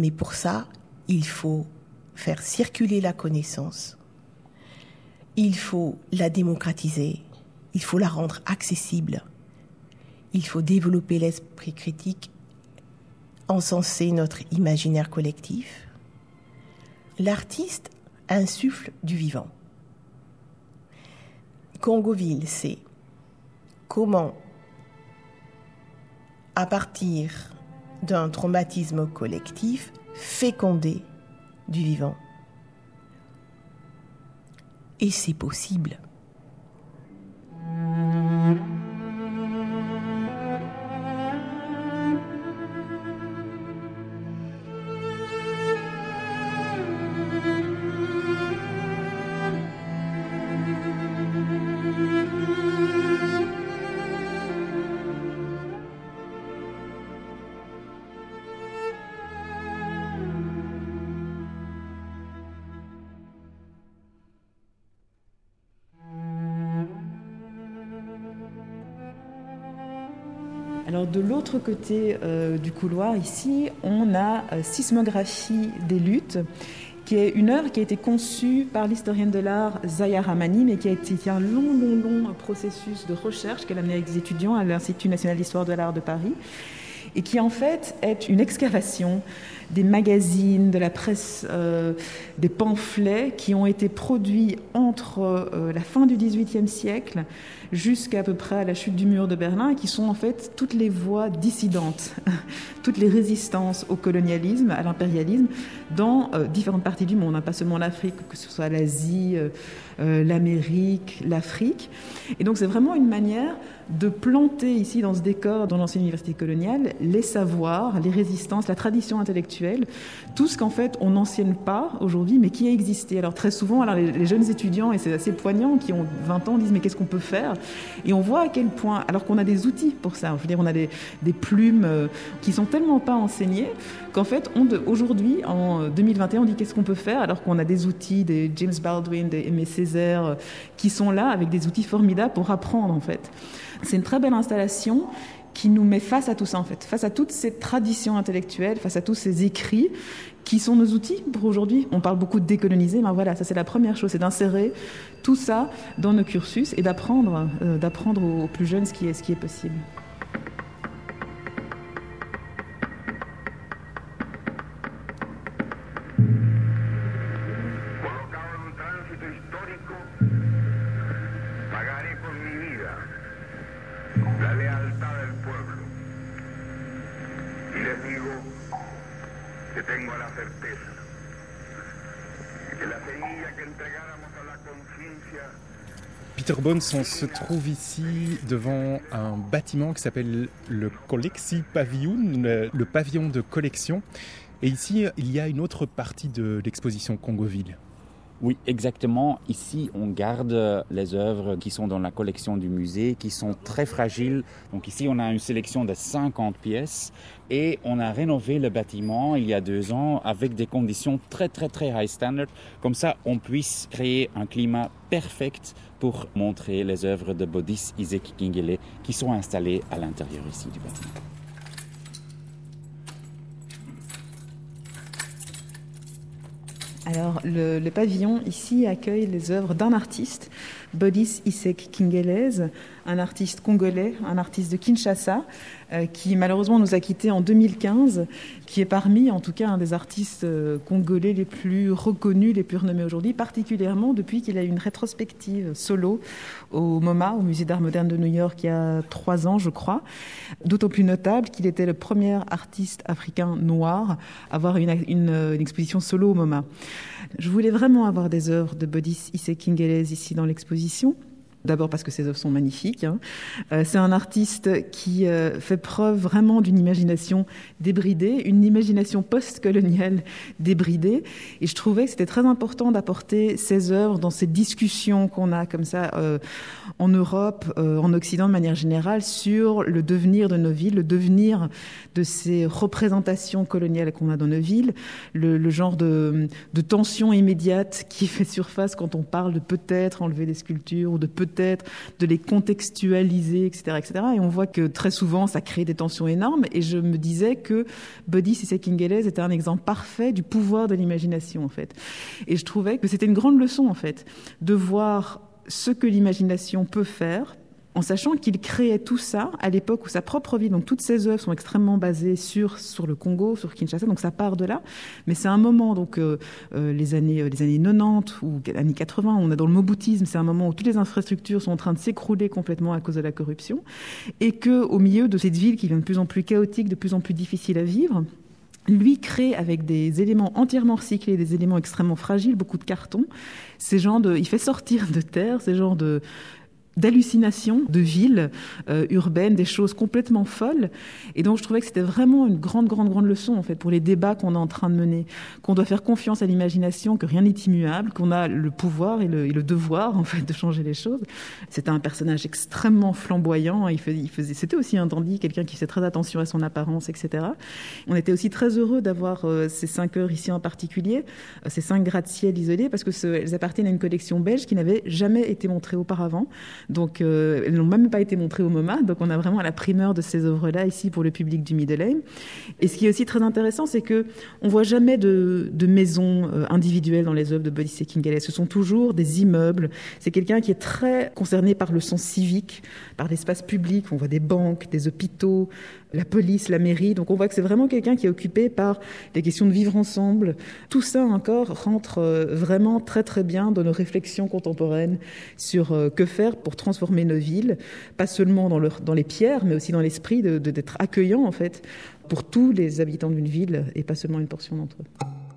Mais pour ça, il faut faire circuler la connaissance. Il faut la démocratiser. Il faut la rendre accessible. Il faut développer l'esprit critique, encenser notre imaginaire collectif. L'artiste insuffle du vivant. Congoville, c'est comment, à partir d'un traumatisme collectif fécondé du vivant. Et c'est possible. Alors de l'autre côté euh, du couloir, ici, on a euh, Sismographie des luttes, qui est une œuvre qui a été conçue par l'historienne de l'art Zaya Ramani, mais qui a été un long, long, long processus de recherche qu'elle a mené avec des étudiants à l'Institut national d'histoire de l'art de Paris, et qui en fait est une excavation des magazines, de la presse, euh, des pamphlets qui ont été produits entre euh, la fin du XVIIIe siècle jusqu'à peu près à la chute du mur de Berlin, et qui sont en fait toutes les voies dissidentes, (laughs) toutes les résistances au colonialisme, à l'impérialisme, dans euh, différentes parties du monde, hein, pas seulement l'Afrique, que ce soit l'Asie, l'Amérique, l'Afrique. Et donc c'est vraiment une manière de planter ici dans ce décor, dans l'ancienne université coloniale, les savoirs, les résistances, la tradition intellectuelle, tout ce qu'en fait on n'ancienne pas aujourd'hui, mais qui a existé. Alors très souvent, alors les, jeunes étudiants, et c'est assez poignant, qui ont 20 ans, disent mais qu'est-ce qu'on peut faire? Et on voit à quel point, alors qu'on a des outils pour ça, je veux dire, on a des, des plumes euh, qui sont tellement pas enseignées qu'en fait, aujourd'hui, en 2021, on dit qu'est-ce qu'on peut faire? Alors qu'on a des outils, des James Baldwin, des Aimé Césaire, euh, qui sont là avec des outils formidables pour apprendre en fait. C'est une très belle installation qui nous met face à tout ça en fait, face à toutes ces traditions intellectuelles, face à tous ces écrits qui sont nos outils pour aujourd'hui. On parle beaucoup de décoloniser, mais voilà, ça c'est la première chose, c'est d'insérer tout ça dans nos cursus et d'apprendre, euh, d'apprendre aux plus jeunes ce qui est, ce qui est possible. Peter Bones, on se trouve ici devant un bâtiment qui s'appelle le Colexi Pavillon, le, le, pavillon de collection. Et ici, il y a une autre partie de l'exposition Congoville. Oui, exactement. Ici, on garde les œuvres qui sont dans la collection du musée, qui sont très fragiles. Donc ici, on a une sélection de 50 pièces et on a rénové le bâtiment il y a deux ans avec des conditions très très très high standard. Comme ça, on puisse créer un climat perfect pour montrer les œuvres de Bodhis Isaac Kingele qui sont installées à l'intérieur ici du bâtiment. Alors, le, le, pavillon ici accueille les œuvres d'un artiste, Bodhis Isek Kingelez, un artiste congolais, un artiste de Kinshasa, euh, qui malheureusement nous a quittés en 2015, qui est parmi, en tout cas, un des artistes euh, congolais les plus reconnus, les plus renommés aujourd'hui, particulièrement depuis qu'il a eu une rétrospective solo au MoMA, au Musée d'Art moderne de New York, il y a trois ans, je crois. D'autant plus notable qu'il était le premier artiste africain noir à avoir une exposition solo au MoMA. Je voulais vraiment avoir des œuvres de Bodhis Issei ici dans l'exposition. D'abord parce que ses œuvres sont magnifiques. Hein. Euh, c'est un artiste qui euh, fait preuve vraiment d'une imagination débridée, une imagination post-coloniale débridée. Et je trouvais que c'était très important d'apporter ses œuvres dans ces discussions qu'on a comme ça euh, en Europe, en Occident de manière générale, sur le devenir de nos villes, le devenir de ces représentations coloniales qu'on a dans nos villes, le, genre de, de tension immédiate qui (laughs) fait surface quand on parle de peut-être enlever des sculptures ou de peut de les contextualiser, etc., etc. Et on voit que très souvent, ça crée des tensions énormes. Et je me disais que Buddy Sissekingeles était un exemple parfait du pouvoir de l'imagination, en fait. Et je trouvais que c'était une grande leçon, en fait, de voir ce que l'imagination peut faire en sachant qu'il créait tout ça à l'époque où sa propre vie, donc toutes ses œuvres sont extrêmement basées sur sur le Congo, sur Kinshasa, donc ça part de là. Mais c'est un moment donc euh, euh, les années les années 90 ou années 80, on est dans le moboutisme, c'est un moment où toutes les infrastructures sont en train de s'écrouler complètement à cause de la corruption, et que au milieu de cette ville qui devient de plus en plus chaotique, de plus en plus difficile à vivre, lui crée avec des éléments entièrement recyclés, des éléments extrêmement fragiles, beaucoup de carton, ces genres de, il fait sortir de terre ces genres de d'hallucinations de villes euh, urbaines, des choses complètement folles. Et donc je trouvais que c'était vraiment une grande, grande, grande leçon en fait pour les débats qu'on est en train de mener, qu'on doit faire confiance à l'imagination, que rien n'est immuable, qu'on a le pouvoir et le, devoir en fait de changer les choses. C'était un personnage extrêmement flamboyant. Il faisait, faisait c'était aussi un dandy, quelqu'un qui fait très attention à son apparence, etc. On était aussi très heureux d'avoir euh, ces cinq heures ici en particulier, euh, ces cinq gratte-ciel isolés, parce que elles appartiennent à une collection belge qui n'avait jamais été montrée auparavant. Donc, euh, elles n'ont même pas été montrées au MoMA. Donc, on a vraiment la primeur de ces œuvres-là ici pour le public du Middle Et ce qui est aussi très intéressant, c'est que on voit jamais de, maisons euh, individuelles dans les œuvres de Bodhi Sekingale. Ce sont toujours des immeubles. C'est quelqu'un qui est très concerné par le sens civique, par l'espace public. On voit des banques, des hôpitaux, la police, la mairie. Donc on voit que c'est vraiment quelqu'un qui est occupé par les questions de vivre ensemble. Tout ça encore rentre euh, vraiment très très bien dans nos réflexions contemporaines sur euh, que faire pour transformer nos villes, pas seulement dans, le, dans les pierres, mais aussi dans l'esprit d'être de, d'être accueillant en fait pour tous les habitants d'une ville et pas seulement une portion d'entre eux.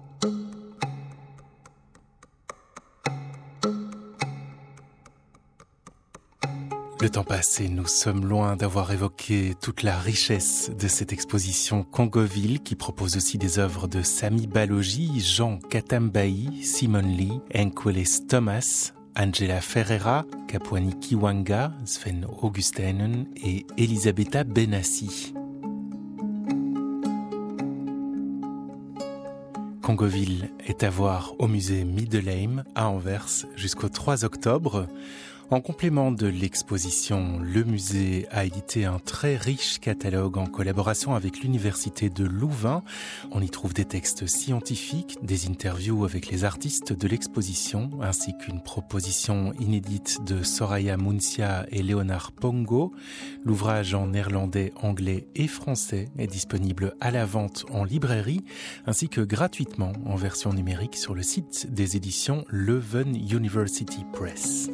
Le temps passe et nous sommes loin d'avoir évoqué toute la richesse de cette exposition Congoville qui propose aussi des œuvres de Sami Balogi, Jean Katambayi, Simon Lee, Enqueles Thomas, Angela Ferreira, Kapuani Kiwanga, Sven Augustenen et Elisabetta Benassi. Congoville est à voir au musée Middelheim à Anvers jusqu'au 3 octobre. En complément de l'exposition, le musée a édité un très riche catalogue en collaboration avec l'Université de Louvain. On y trouve des textes scientifiques, des interviews avec les artistes de l'exposition, ainsi qu'une proposition inédite de Soraya Muncia et Léonard Pongo. L'ouvrage en néerlandais, anglais et français est disponible à la vente en librairie, ainsi que gratuitement en version numérique sur le site des éditions Leuven University Press.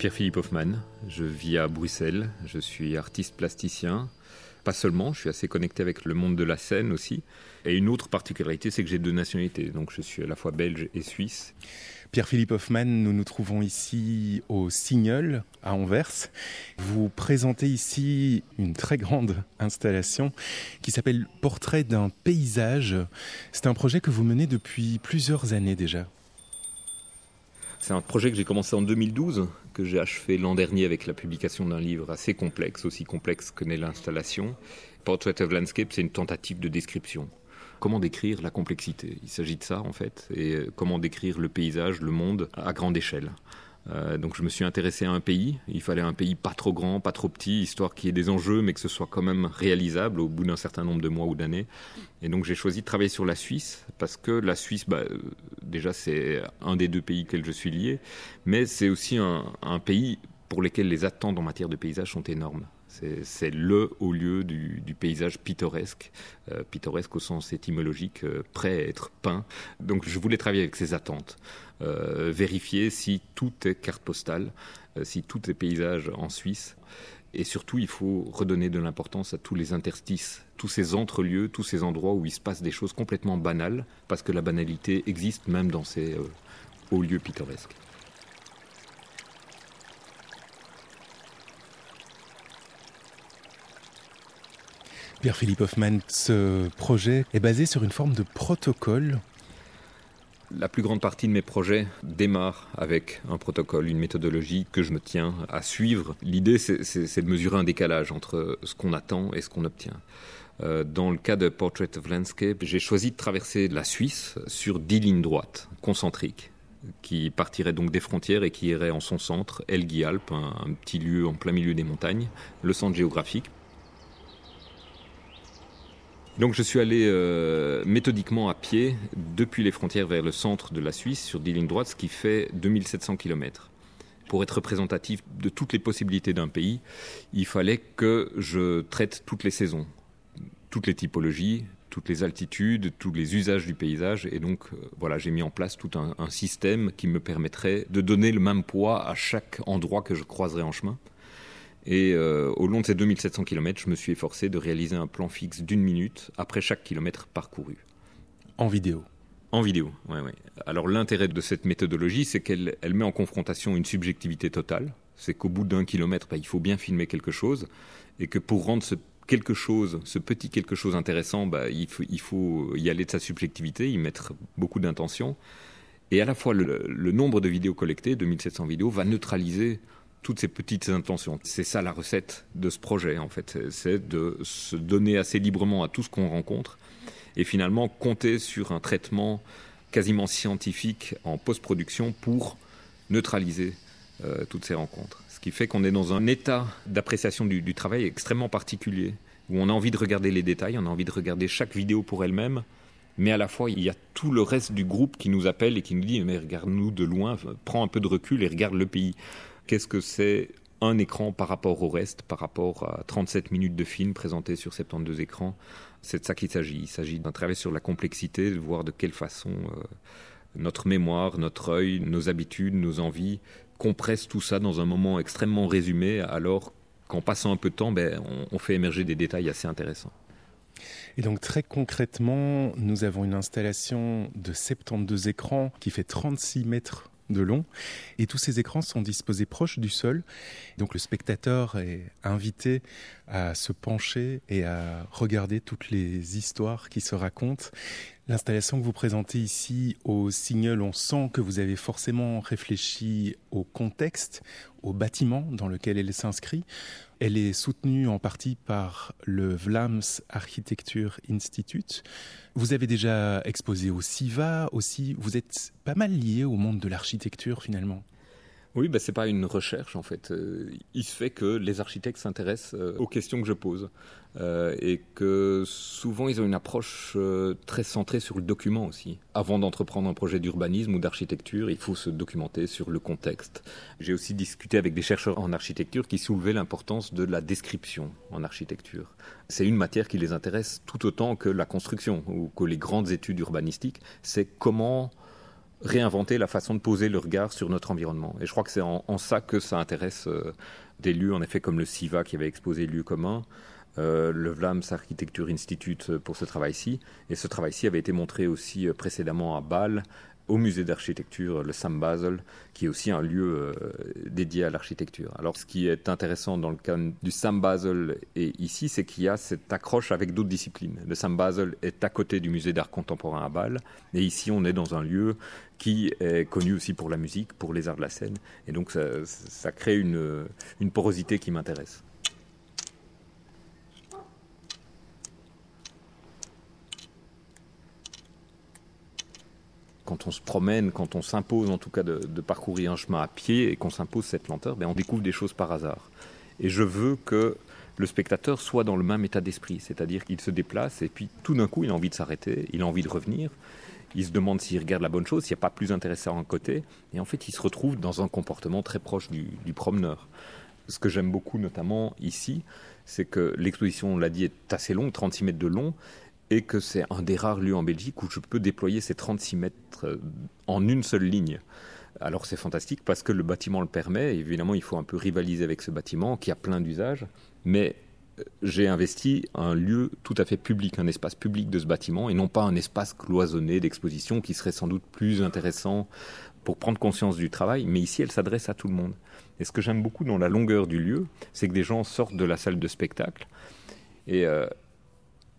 Pierre-Philippe Hoffmann, je vis à Bruxelles, je suis artiste plasticien. Pas seulement, je suis assez connecté avec le monde de la scène aussi. Et une autre particularité, c'est que j'ai deux nationalités, donc je suis à la fois belge et suisse. Pierre-Philippe Hoffmann, nous nous trouvons ici au Signol, à Anvers. Vous présentez ici une très grande installation qui s'appelle Portrait d'un paysage. C'est un projet que vous menez depuis plusieurs années déjà. C'est un projet que j'ai commencé en 2012, que j'ai achevé l'an dernier avec la publication d'un livre assez complexe, aussi complexe que n'est l'installation. Portrait of Landscape, c'est une tentative de description. Comment décrire la complexité? Il s'agit de ça en fait, et comment décrire le paysage, le monde à grande échelle. Euh, donc je me suis intéressé à un pays. Il fallait un pays pas trop grand, pas trop petit, histoire qu'il y ait des enjeux, mais que ce soit quand même réalisable au bout d'un certain nombre de mois ou d'années. Et donc j'ai choisi de travailler sur la Suisse parce que la Suisse, bah, euh, déjà c'est un des deux pays auxquels je suis lié, mais c'est aussi un, pays pour lesquels les attentes en matière de paysage sont énormes. C'est le haut lieu du, paysage pittoresque, euh, pittoresque au sens étymologique, prêt à être peint. Donc je voulais travailler avec ces attentes, vérifier si tout est carte postale, euh, si tout est paysage en Suisse. Et surtout, il faut redonner de l'importance à tous les interstices, tous ces entrelieux, tous ces endroits où il se passe des choses complètement banales, parce que la banalité existe même dans ces euh, hauts lieux pittoresques. Pierre-Philippe Hoffmann, ce projet est basé sur une forme de protocole. La plus grande partie de mes projets démarre avec un protocole, une méthodologie que je me tiens à suivre. L'idée, c'est de mesurer un décalage entre ce qu'on attend et ce qu'on obtient. Euh, dans le cas de Portrait of Landscape, j'ai choisi de traverser la Suisse sur dix lignes droites, concentriques, qui partiraient donc des frontières et qui iraient en son centre, Elgui-Alpes, un, un petit lieu en plein milieu des montagnes, le centre géographique. Donc je suis allé euh, méthodiquement à pied depuis les frontières vers le centre de la Suisse sur 10 lignes droites, ce qui fait 2700 km. Pour être représentatif de toutes les possibilités d'un pays, il fallait que je traite toutes les saisons, toutes les typologies, toutes les altitudes, tous les usages du paysage. Et donc, euh, voilà, j'ai mis en place tout un, un, système qui me permettrait de donner le même poids à chaque endroit que je croiserais en chemin. Et euh, au long de ces 2700 km, je me suis efforcé de réaliser un plan fixe d'une minute après chaque kilomètre parcouru. En vidéo En vidéo, oui. Ouais. Alors l'intérêt de cette méthodologie, c'est qu'elle elle met en confrontation une subjectivité totale. C'est qu'au bout d'un kilomètre, bah, il faut bien filmer quelque chose. Et que pour rendre ce quelque chose, ce petit quelque chose intéressant, bah, il, faut, il faut y aller de sa subjectivité, y mettre beaucoup d'intention. Et à la fois, le, le nombre de vidéos collectées, 2700 vidéos, va neutraliser toutes ces petites intentions. C'est ça la recette de ce projet, en fait. C'est de se donner assez librement à tout ce qu'on rencontre et finalement compter sur un traitement quasiment scientifique en post-production pour neutraliser euh, toutes ces rencontres. Ce qui fait qu'on est dans un état d'appréciation du, du, travail extrêmement particulier, où on a envie de regarder les détails, on a envie de regarder chaque vidéo pour elle-même, mais à la fois il y a tout le reste du groupe qui nous appelle et qui nous dit mais regarde-nous de loin, prends un peu de recul et regarde le pays. Qu'est-ce que c'est un écran par rapport au reste, par rapport à 37 minutes de film présentés sur 72 écrans? C'est de ça qu'il s'agit. Il s'agit d'un travail sur la complexité, de voir de quelle façon euh, notre mémoire, notre œil, nos habitudes, nos envies compressent tout ça dans un moment extrêmement résumé, alors qu'en passant un peu de temps, ben, on fait émerger des détails assez intéressants. Et donc très concrètement, nous avons une installation de 72 écrans qui fait 36 mètres de long et tous ces écrans sont disposés proches du sol. Donc le spectateur est invité à se pencher et à regarder toutes les histoires qui se racontent. L'installation que vous présentez ici au Signal, on sent que vous avez forcément réfléchi au contexte, au bâtiment dans lequel elle s'inscrit. Elle est soutenue en partie par le Vlaams Architecture Institute. Vous avez déjà exposé au SIVA aussi. Vous êtes pas mal lié au monde de l'architecture finalement. Oui, bah, c'est pas une recherche en fait. Euh, il se fait que les architectes s'intéressent euh, aux questions que je pose euh, et que souvent ils ont une approche très centrée sur le document aussi. Avant d'entreprendre un projet d'urbanisme ou d'architecture, il faut se documenter sur le contexte. J'ai aussi discuté avec des chercheurs en architecture qui soulevaient l'importance de la description en architecture. C'est une matière qui les intéresse tout autant que la construction ou que les grandes études urbanistiques. C'est comment réinventer la façon de poser le regard sur notre environnement. Et je crois que c'est en, ça que ça intéresse euh, des lieux, en effet, comme le SIVA qui avait exposé lieux communs, euh, le Vlaams Architecture Institute pour ce travail-ci. Et ce travail-ci avait été montré aussi euh, précédemment à Bâle, au musée d'architecture, le Sam Basel, qui est aussi un lieu euh, dédié à l'architecture. Alors ce qui est intéressant dans le cas du Sam Basel et ici, c'est qu'il y a cette accroche avec d'autres disciplines. Le Sam Basel est à côté du musée d'art contemporain à Bâle, et ici on est dans un lieu qui est connu aussi pour la musique, pour les arts de la scène, et donc ça, crée une porosité qui m'intéresse. Quand on se promène, quand on s'impose en tout cas de, parcourir un chemin à pied et qu'on s'impose cette lenteur, ben on découvre des choses par hasard. Et je veux que le spectateur soit dans le même état d'esprit, c'est-à-dire qu'il se déplace et puis tout d'un coup il a envie de s'arrêter, il a envie de revenir, il se demande s'il regarde la bonne chose, s'il n'y a pas plus intéressant à un côté, et en fait il se retrouve dans un comportement très proche du, du promeneur. Ce que j'aime beaucoup notamment ici, c'est que l'exposition, on l'a dit, est assez longue, 36 mètres de long, et que c'est un des rares lieux en Belgique où je peux déployer ces 36 mètres en une seule ligne. Alors c'est fantastique parce que le bâtiment le permet. Évidemment, il faut un peu rivaliser avec ce bâtiment qui a plein d'usages. Mais j'ai investi un lieu tout à fait public, un espace public de ce bâtiment et non pas un espace cloisonné d'exposition qui serait sans doute plus intéressant pour prendre conscience du travail. Mais ici, elle s'adresse à tout le monde. Et ce que j'aime beaucoup dans la longueur du lieu, c'est que des gens sortent de la salle de spectacle et euh,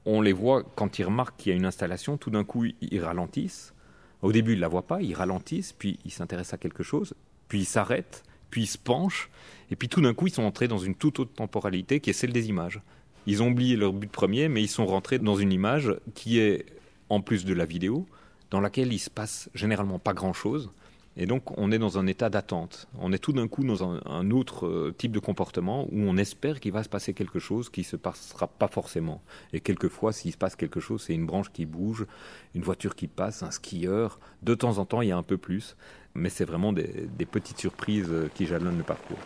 on les voit quand ils remarquent qu'il y a une installation, tout d'un coup ils ralentissent. Au début ils ne la voient pas, ils ralentissent, puis ils s'intéressent à quelque chose, puis ils s'arrêtent, puis ils se penchent, et puis tout d'un coup ils sont entrés dans une toute autre temporalité qui est celle des images. Ils ont oublié leur but premier, mais ils sont rentrés dans une image qui est, en plus de la vidéo, dans laquelle il se passe généralement pas grand-chose, et donc, on est dans un état d'attente. On est tout d'un coup dans un, autre euh, type de comportement où on espère qu'il va se passer quelque chose qui ne se passera pas forcément. Et quelquefois, s'il se passe quelque chose, c'est une branche qui bouge, une voiture qui passe, un skieur. De temps en temps, il y a un peu plus. Mais c'est vraiment des, des petites surprises euh, qui jalonnent le parcours.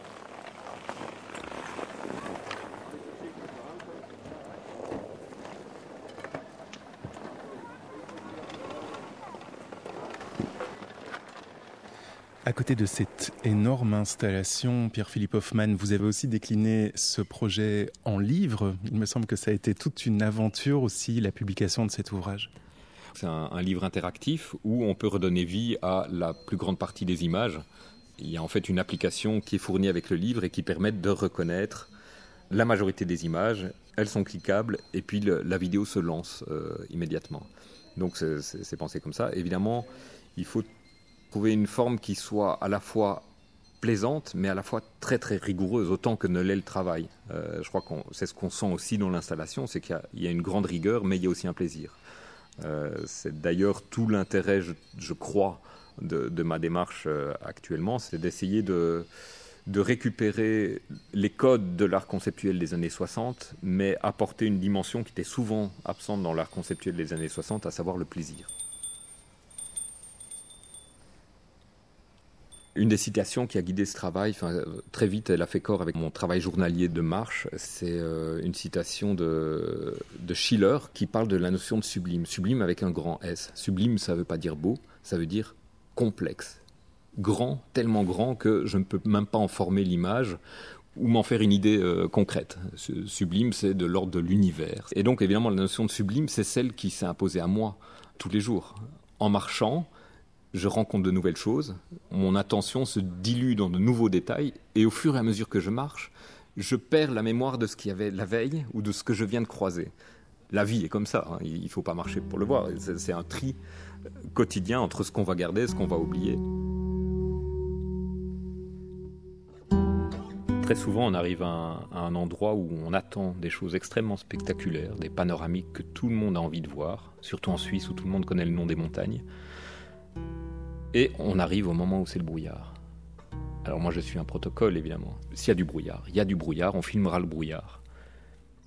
À côté de cette énorme installation, Pierre-Philippe Hoffmann, vous avez aussi décliné ce projet en livre. Il me semble que ça a été toute une aventure aussi, la publication de cet ouvrage. C'est un, livre interactif où on peut redonner vie à la plus grande partie des images. Il y a en fait une application qui est fournie avec le livre et qui permet de reconnaître la majorité des images. Elles sont cliquables et puis la vidéo se lance euh, immédiatement. Donc c'est pensé comme ça. Évidemment, il faut trouver une forme qui soit à la fois plaisante, mais à la fois très très rigoureuse, autant que ne l'est le travail. Euh, je crois que c'est ce qu'on sent aussi dans l'installation, c'est qu'il y, y, a une grande rigueur, mais il y a aussi un plaisir. Euh, c'est d'ailleurs tout l'intérêt, je, je, crois, de, de, ma démarche euh, actuellement, c'est d'essayer de, de récupérer les codes de l'art conceptuel des années 60, mais apporter une dimension qui était souvent absente dans l'art conceptuel des années 60, à savoir le plaisir. Une des citations qui a guidé ce travail, enfin, très vite elle a fait corps avec mon travail journalier de marche, c'est euh, une citation de, de Schiller qui parle de la notion de sublime. Sublime avec un grand S. Sublime, ça ne veut pas dire beau, ça veut dire complexe. Grand, tellement grand que je ne peux même pas en former l'image ou m'en faire une idée euh, concrète. Sublime, c'est de l'ordre de l'univers. Et donc, évidemment, la notion de sublime, c'est celle qui s'est imposée à moi tous les jours. En marchant, je rencontre de nouvelles choses, mon attention se dilue dans de nouveaux détails, et au fur et à mesure que je marche, je perds la mémoire de ce qu'il y avait la veille ou de ce que je viens de croiser. La vie est comme ça, hein. il ne faut pas marcher pour le voir, c'est un tri quotidien entre ce qu'on va garder et ce qu'on va oublier. Très souvent, on arrive à un, endroit où on attend des choses extrêmement spectaculaires, des panoramiques que tout le monde a envie de voir, surtout en Suisse où tout le monde connaît le nom des montagnes. Et on arrive au moment où c'est le brouillard. Alors moi je suis un protocole évidemment. S'il y a du brouillard, il y a du brouillard, on filmera le brouillard.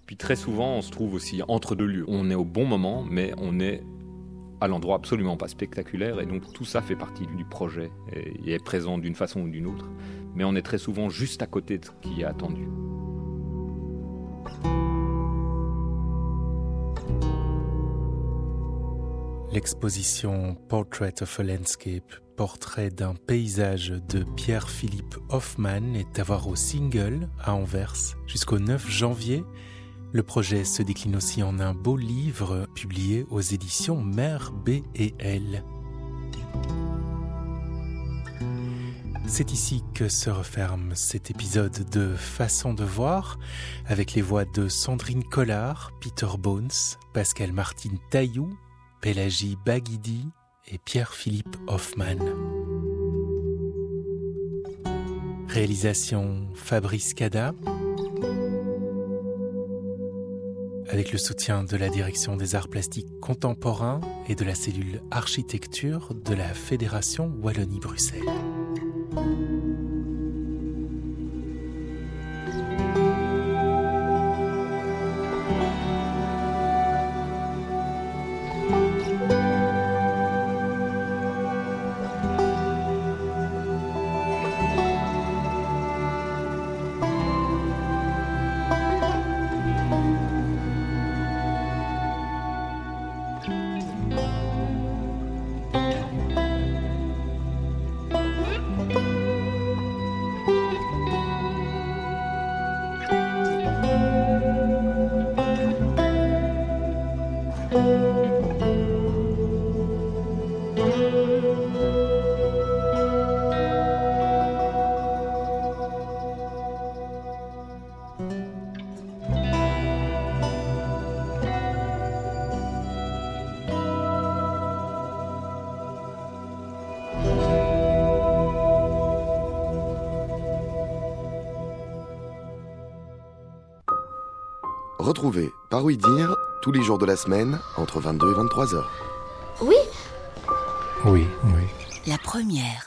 Puis très souvent on se trouve aussi entre deux lieux. On est au bon moment mais on est à l'endroit absolument pas spectaculaire et donc tout ça fait partie du projet et est présent d'une façon ou d'une autre. Mais on est très souvent juste à côté de ce qui est attendu. L'exposition Portrait of a Landscape, portrait d'un paysage de Pierre-Philippe Hoffmann est à voir au single à Anvers jusqu'au 9 janvier le projet se décline aussi en un beau livre publié aux éditions Mère B et L. C'est ici que se referme cet épisode de Façon de voir, avec les voix de Sandrine Collard, Peter Bones, Pascal Martine Taillou, Pélagie Baguidi et Pierre-Philippe Hoffmann. Réalisation Fabrice Cada avec le soutien de la Direction des arts plastiques contemporains et de la cellule architecture de la Fédération Wallonie-Bruxelles. Oui dire tous les jours de la semaine entre 22 et 23 heures. Oui Oui, oui. La première.